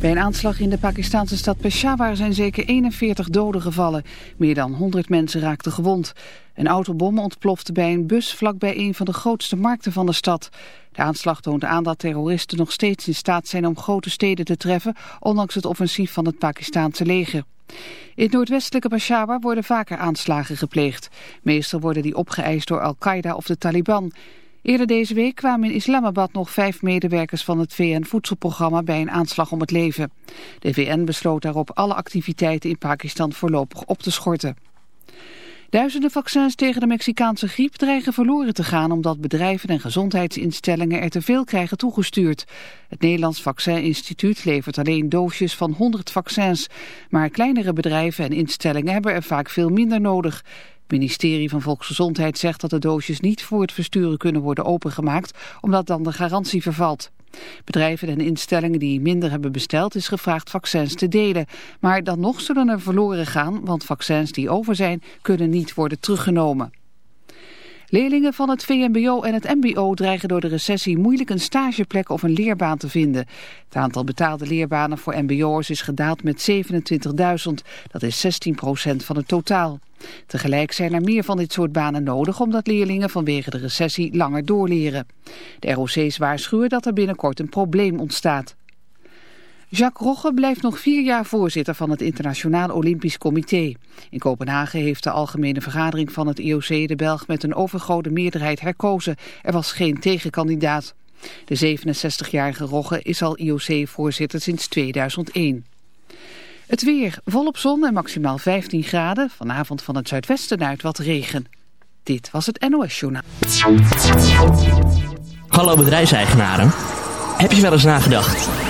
Bij een aanslag in de Pakistanse stad Peshawar zijn zeker 41 doden gevallen. Meer dan 100 mensen raakten gewond. Een autobom ontplofte bij een bus vlakbij een van de grootste markten van de stad. De aanslag toont aan dat terroristen nog steeds in staat zijn om grote steden te treffen, ondanks het offensief van het Pakistaanse leger. In het noordwestelijke Peshawar worden vaker aanslagen gepleegd. Meestal worden die opgeëist door Al-Qaeda of de Taliban. Eerder deze week kwamen in Islamabad nog vijf medewerkers van het VN-voedselprogramma bij een aanslag om het leven. De VN besloot daarop alle activiteiten in Pakistan voorlopig op te schorten. Duizenden vaccins tegen de Mexicaanse griep dreigen verloren te gaan omdat bedrijven en gezondheidsinstellingen er te veel krijgen toegestuurd. Het Nederlands Vaccininstituut levert alleen doosjes van 100 vaccins, maar kleinere bedrijven en instellingen hebben er vaak veel minder nodig. Het ministerie van Volksgezondheid zegt dat de doosjes niet voor het versturen kunnen worden opengemaakt, omdat dan de garantie vervalt. Bedrijven en instellingen die minder hebben besteld is gevraagd vaccins te delen. Maar dan nog zullen er verloren gaan, want vaccins die over zijn kunnen niet worden teruggenomen. Leerlingen van het VMBO en het MBO dreigen door de recessie moeilijk een stageplek of een leerbaan te vinden. Het aantal betaalde leerbanen voor MBO'ers is gedaald met 27.000. Dat is 16% van het totaal. Tegelijk zijn er meer van dit soort banen nodig omdat leerlingen vanwege de recessie langer doorleren. De ROC's waarschuwen dat er binnenkort een probleem ontstaat. Jacques Rogge blijft nog vier jaar voorzitter van het Internationaal Olympisch Comité. In Kopenhagen heeft de algemene vergadering van het IOC de Belg met een overgrote meerderheid herkozen. Er was geen tegenkandidaat. De 67-jarige Rogge is al IOC-voorzitter sinds 2001. Het weer volop zon en maximaal 15 graden. Vanavond van het zuidwesten uit wat regen. Dit was het NOS Journaal. Hallo bedrijfseigenaren. Heb je wel eens nagedacht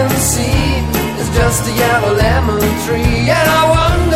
in the sea is just a yellow lemon tree, and I wonder.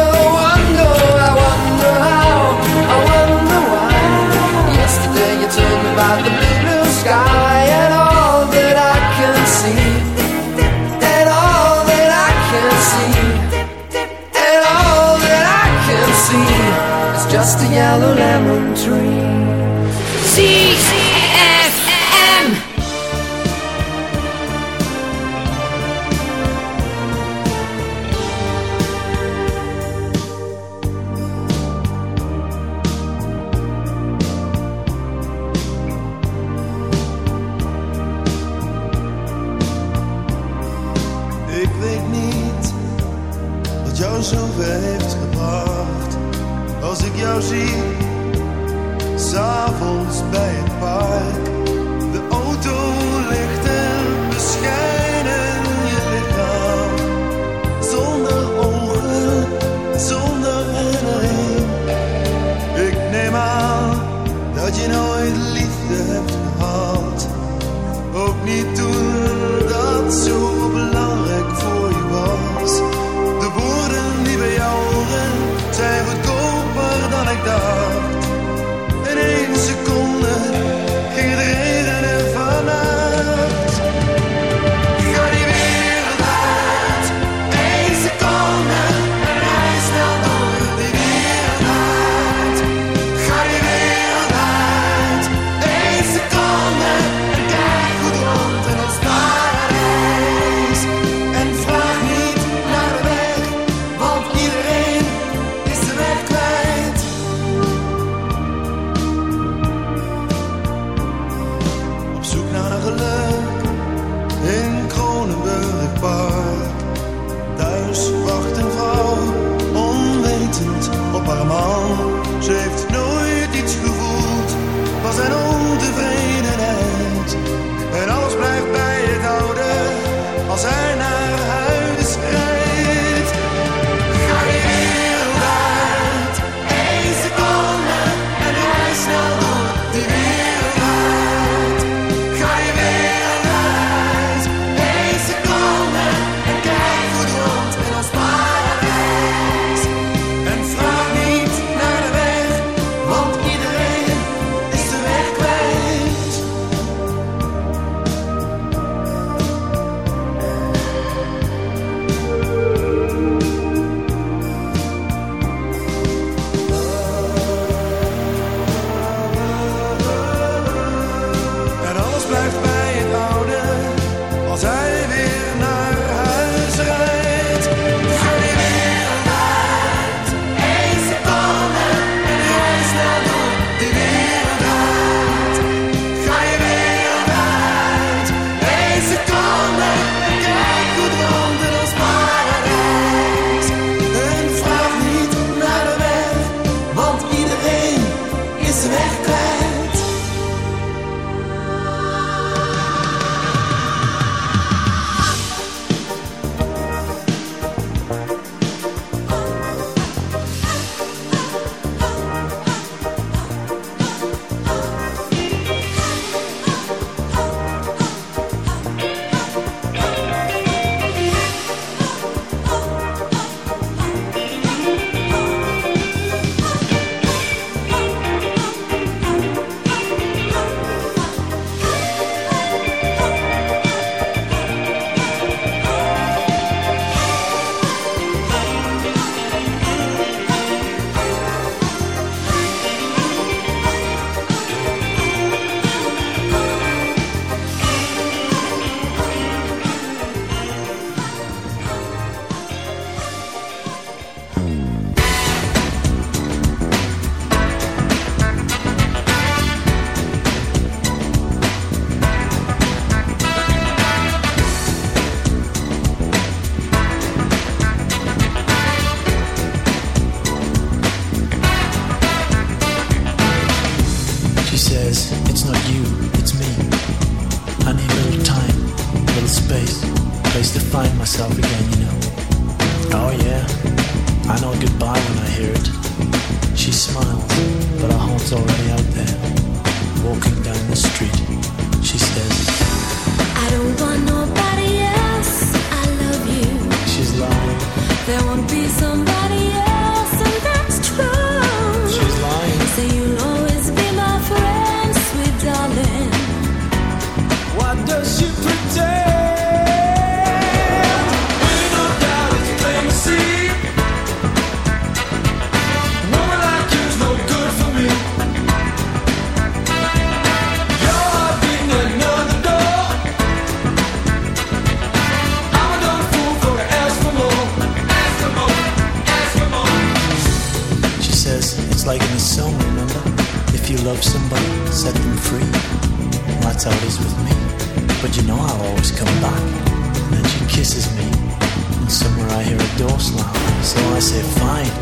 door slam. So I say, fine,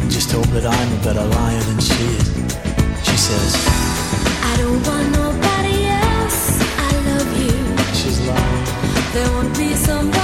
and just hope that I'm a better liar than she is. She says, I don't want nobody else, I love you. She's lying. There won't be somebody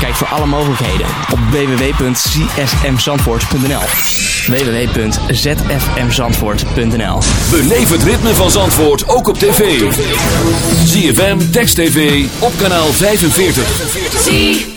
Kijk voor alle mogelijkheden op www.csmzandvoort.nl www.zfmzandvoort.nl Beleef het ritme van Zandvoort ook op tv. ZFM, Text TV, op kanaal 45.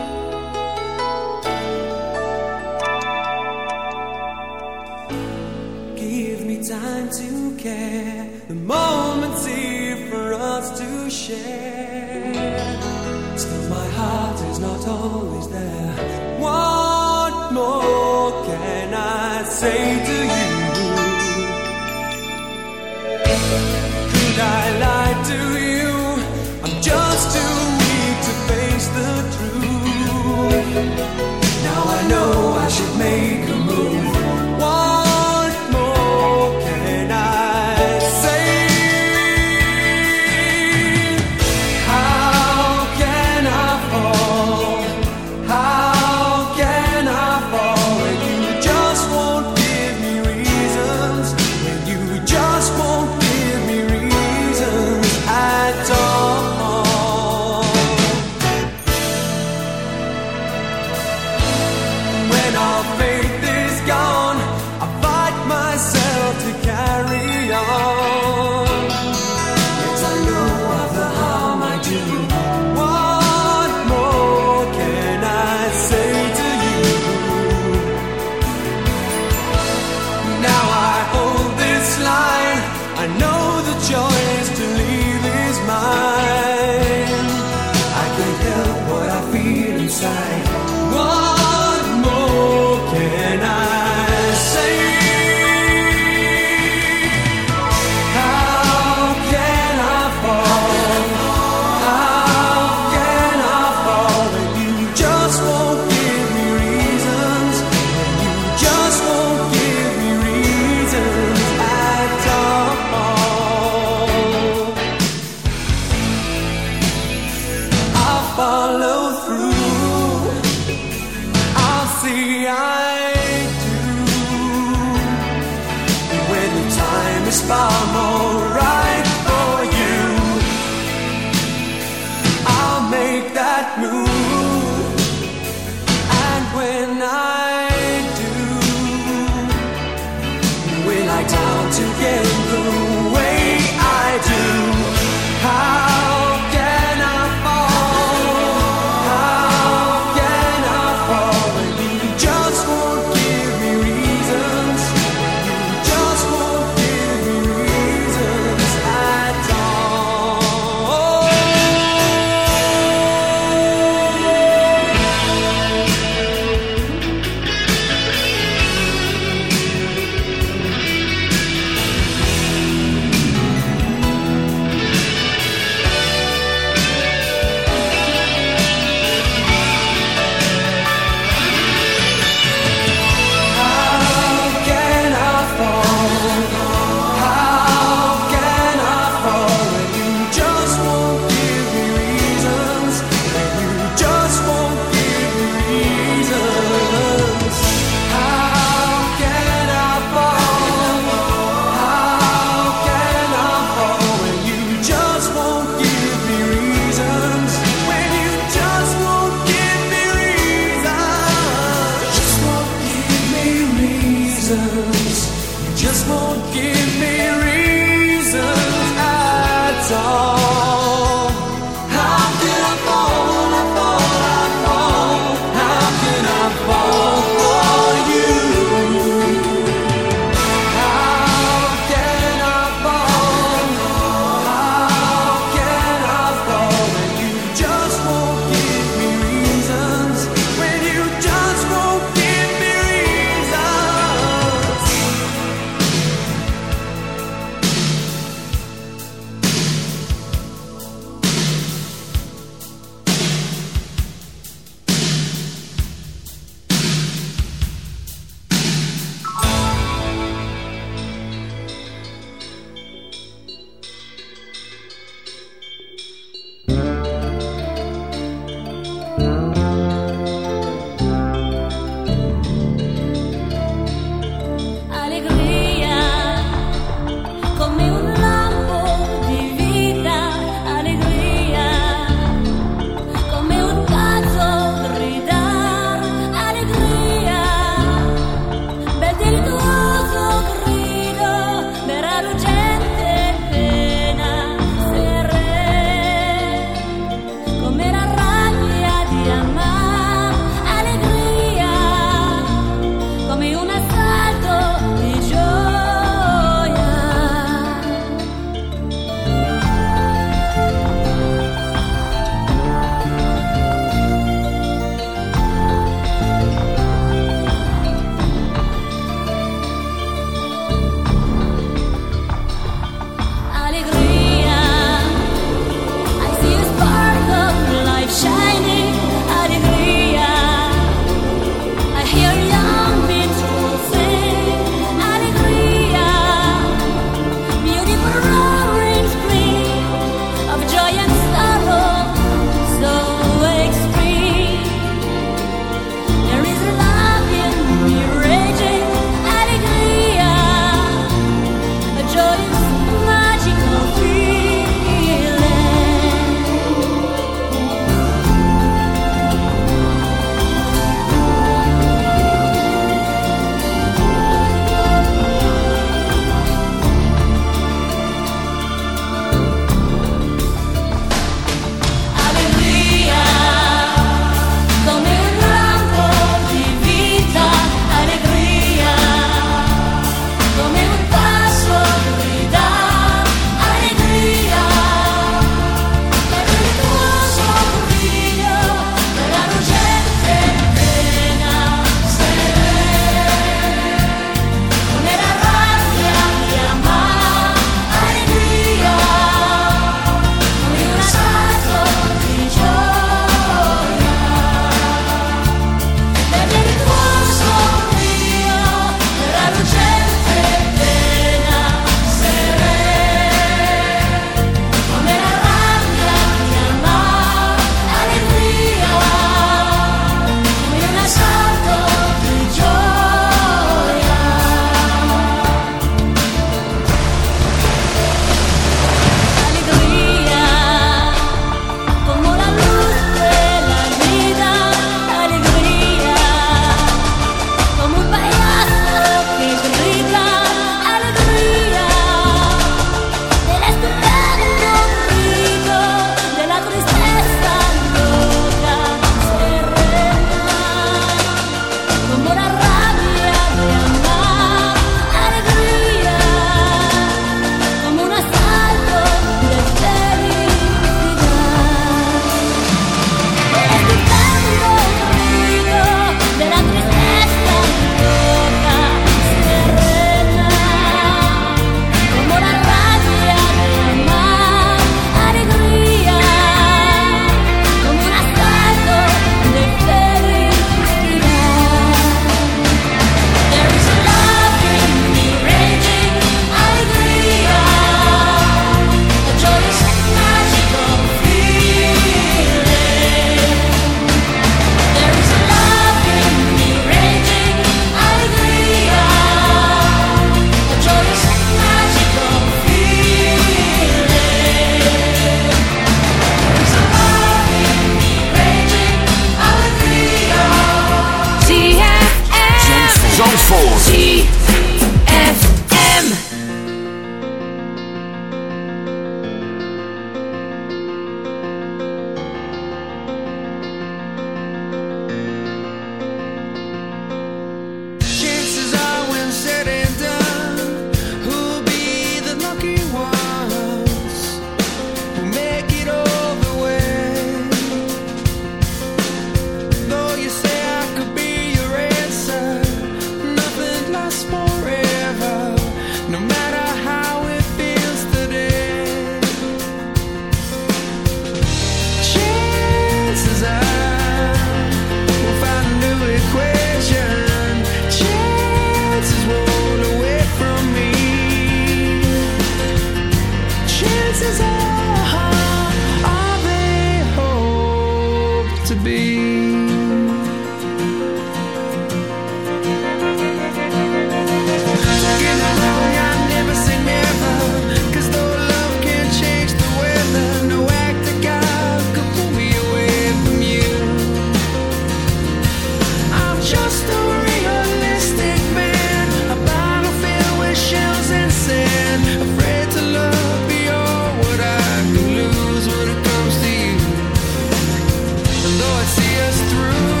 though it see us through.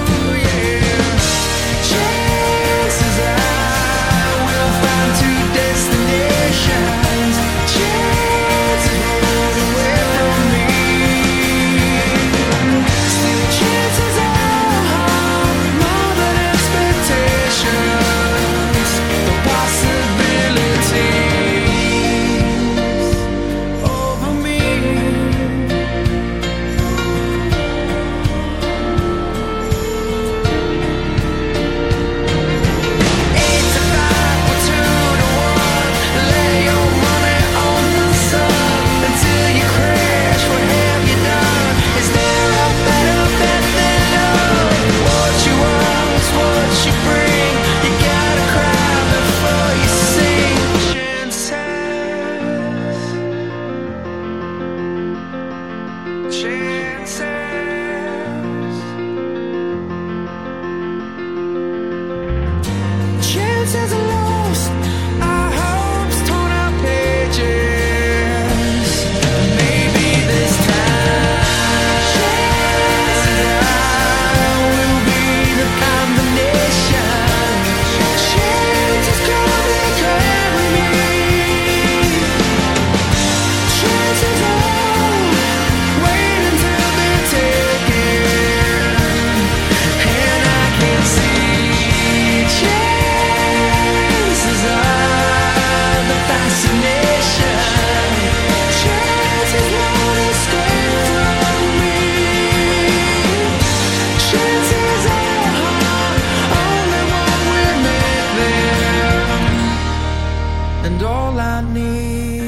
and all I need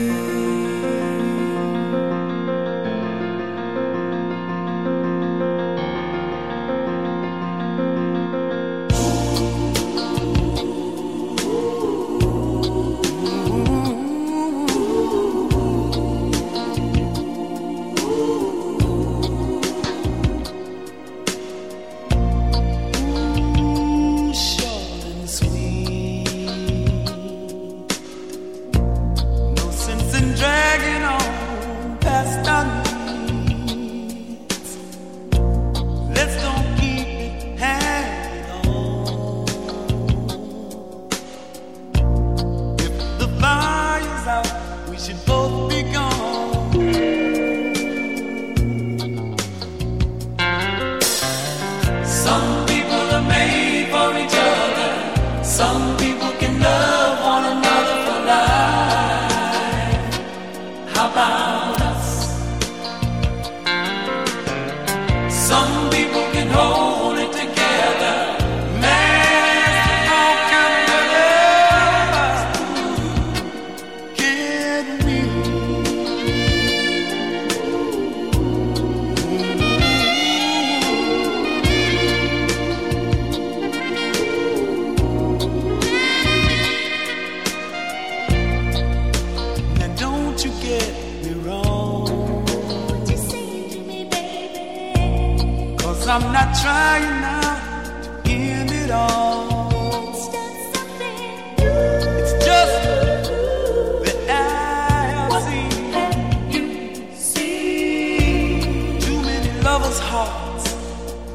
hearts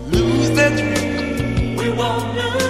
lose their dreams. We won't lose.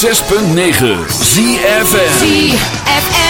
6.9 ZFM ZFM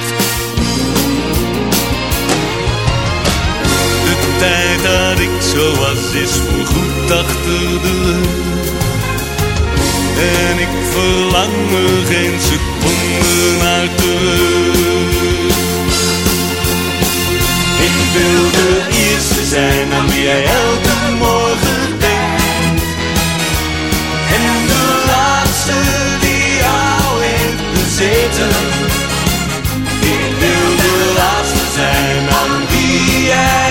tijd dat ik zo was is voorgoed achter de rug. En ik verlang me geen seconde naar terug. Ik wil de eerste zijn aan wie jij elke morgen denkt. En de laatste die jou heeft bezeten. Ik wil de laatste zijn aan wie jij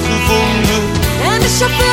dan